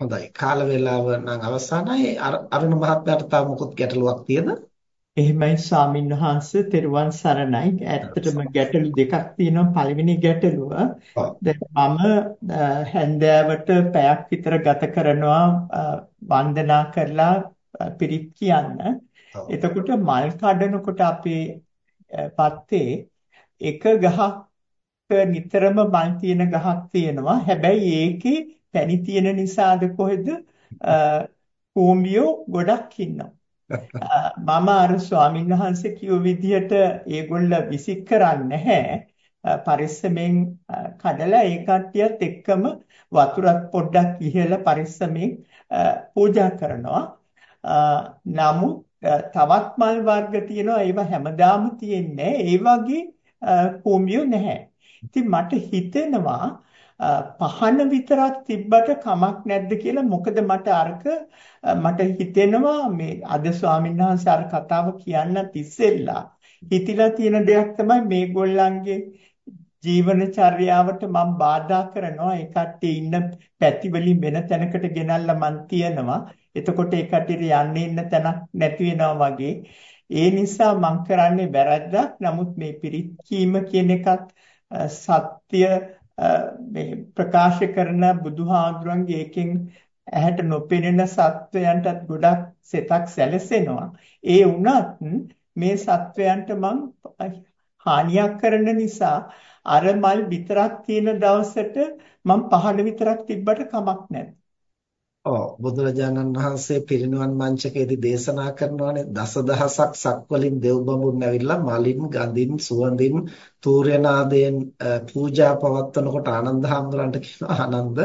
හොඳයි. කාල වේලාව නම් අවසానයි. අරුණ මහත්මයාට තව මොකුත් ගැටලුවක් තියෙද? එහෙමයි ස්වාමින් වහන්සේ තෙරුවන් සරණයි. ඇත්තටම ගැටලු දෙකක් තියෙනවා. පළවෙනි ගැටලුව දැන් මම හැන්දෑවට පැයක් විතර ගත කරනවා වන්දනා කරලා පිරිත් කියන්න. එතකොට මල් කඩනකොට අපේ පත්තේ එක ගහක් නිතරම මල් තියෙන ගහක් තියෙනවා. හැබැයි ඒකේ පැණි තියෙන නිසාද කොහෙද කූඹියෝ ගොඩක් ඉන්නවා. මම අර ස්වාමීන් වහන්සේ කිව්ව විදිහට ඒගොල්ල විසික් කරන්නේ නැහැ. පරිස්සමෙන් කඩලා ඒ කට්ටියත් එක්කම වතුරත් පොඩ්ඩක් ඉහළ පරිස්සමෙන් පූජා කරනවා. නමුත් තවත් මල් වර්ග තියෙනවා ඒවා හැමදාම තියෙන්නේ ඒ වගේ කූඹියෝ නැහැ. ඉතින් මට හිතෙනවා පහන විතරක් තිබ්බට කමක් නැද්ද කියලා මොකද මට අරක මට හිතෙනවා මේ අද ස්වාමීන් වහන්සේ අර කතාව කියන්නත් ඉස්සෙල්ලා හිතිලා තියෙන දෙයක් තමයි මේගොල්ලන්ගේ ජීවන චර්යාවට මම බාධා කරනවා. ඒ කට්ටිය ඉන්න පැති වලින් වෙන තැනකට ගෙනල්ලා මන් තියනවා. එතකොට ඒ කට්ටියට යන්න ඉන්න තැනක් නැති වෙනවා වගේ. ඒ නිසා මං කරන්නේ වැරද්දක්. නමුත් මේ පිරිත් කීම කියන එකත් සත්‍ය මේ ප්‍රකාශ කරන බුදුහාඳුරන්ගේ එකෙන් ඇහැට නොපෙනෙන සත්වයන්ටත් ගොඩක් සෙතක් සැලසෙනවා. ඒ වුණත් මේ සත්වයන්ට මං හානියක් කරන නිසා අර මල් විතරක් තියෙන දවසට මං පහළ විතරක් තිබ්බට කමක් නැහැ. ඔව් බුදුරජාණන් වහන්සේ පිරිනිවන් මංචකයේදී දේශනා කරනවානේ දසදහසක් සක්වලින් දෙව් බඹුන් ඇවිල්ලා මලින් ගඳින් සුවඳින් තූර්යනාදයෙන් පූජා පවත්වනකොට ආනන්ද හාමුදුරන්ට කියනවා ආනන්ද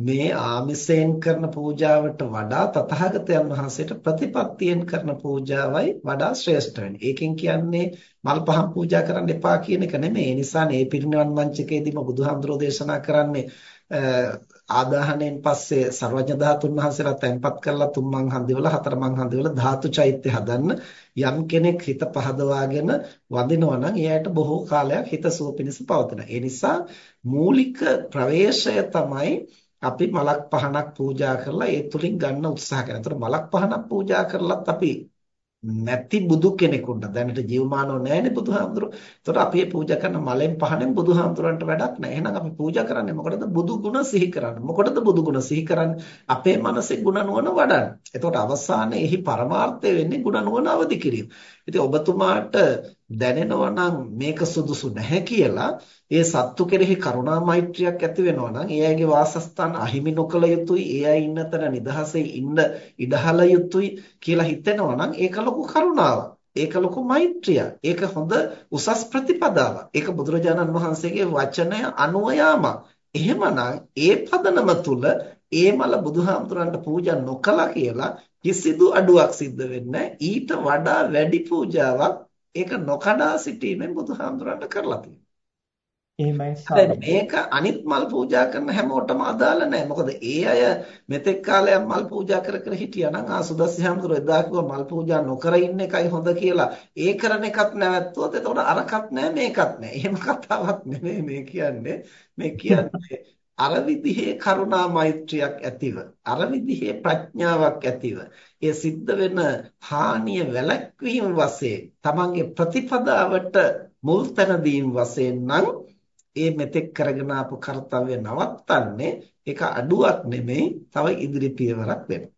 මේ ආමිසයෙන් කරන පූජාවට වඩා තථාගතයන් වහන්සේට ප්‍රතිපත්තියෙන් කරන පූජාවයි වඩා ශ්‍රේෂ්ඨ වෙන්නේ. ඒකෙන් කියන්නේ මල් පහන් පූජා කරන්න එපා කියන එක නෙමෙයි. ඒ නිසා මේ පිරිනිවන් මංචකයේදීම බුදුහාමුදුරෝ දේශනා කරන්නේ ආදාහණයෙන් පස්සේ සර්වඥ ධාතුන් වහන්සේලා තැන්පත් කරලා තුන්මන් හන්දිවල හතරමන් හන්දිවල ධාතු චෛත්‍ය හදන්න යම් කෙනෙක් හිත පහදවාගෙන වදිනවා නම් එයාට බොහෝ කාලයක් හිත සුව පිණිස පවතින. ඒ නිසා මූලික ප්‍රවේශය තමයි අපි මලක් පහනක් පූජා කරලා ඒ තුලින් ගන්න උත්සාහ කරනවා. ඒතර මලක් පහනක් පූජා කරලත් අපි නැති බුදු කෙනෙකුට දැනට ජීවමානව නැහැනේ බුදුහාමුදුරුවෝ. ඒතකොට අපි පූජා කරන මලෙන් පහනෙන් බුදුහාමුදුරන්ට වැඩක් නැහැ. එහෙනම් අපි පූජා කරන්නේ මොකටද? බුදු ගුණ සිහි කරන්න. මොකටද බුදු ගුණ සිහි කරන්නේ? අපේ මනසේ ගුණ නුවණ වඩන්න. එතකොට අවසානයේ එහි පරමාර්ථය වෙන්නේ ගුණ නුවණ අවදි කිරීම. ඉතින් ඔබතුමාට දැනෙනවා නම් මේක සුදුසු නැහැ කියලා ඒ සත්තු කෙරෙහි කරුණා මෛත්‍රියක් ඇති වෙනවා නම් ඒ අයගේ වාසස්ථාන අහිමි නොකළ යුතුයි ඒ අය ඉන්න තැන නිදහසේ ඉන්න ඉඩහල යුතුයි කියලා හිතෙනවා නම් ඒක ලොකු කරුණාවක්. ඒක ලොකු මෛත්‍රියක්. ඒක හොඳ උසස් ප්‍රතිපදාවක්. ඒක බුදුරජාණන් වහන්සේගේ වචනය අනුව යාමක්. එහෙමනම් ඒ පදනම තුල ඒ මල බුදුහාමුදුරන්ට පූජා නොකළා කියලා කිසිදු අඩුවක් සිද්ධ වෙන්නේ ඊට වඩා වැඩි පූජාවක් ඒක නොකඩා සිටීමෙන් බුදුහාමුදුරන්ට කරලා තියෙනවා මේක අනිත් මල් පූජා කරන හැමෝටම අදාළ නැහැ. මොකද ඒ අය මෙතෙක් කාලයක් මල් පූජා කර කර හිටියා නම් ආ සුදස්සි හැමතුරු එදා කිව්වා මල් පූජා නොකර ඉන්න එකයි හොඳ කියලා. ඒ කරන එකත් නැවැත්තුවොත් එතකොට අරකට නැහැ මේකත් නැහැ. එහෙම කතාවක් නෙමෙයි මේ කියන්නේ. මේ කියන්නේ අර විදිහේ කරුණා මෛත්‍රියක් ඇතිව අර විදිහේ ප්‍රඥාවක් ඇතිව ඒ සිද්ධ වෙන හානිය වැළැක්වීම වශයෙන් තමන්ගේ ප්‍රතිපදාවට මුල් තැන දීම වශයෙන් නම් ඒ මෙතෙක් කරගෙන ආපු කාර්යය නවත්තන්නේ ඒක අඩුවක් නෙමෙයි තව ඉදිරි පියවරක් වෙනවා.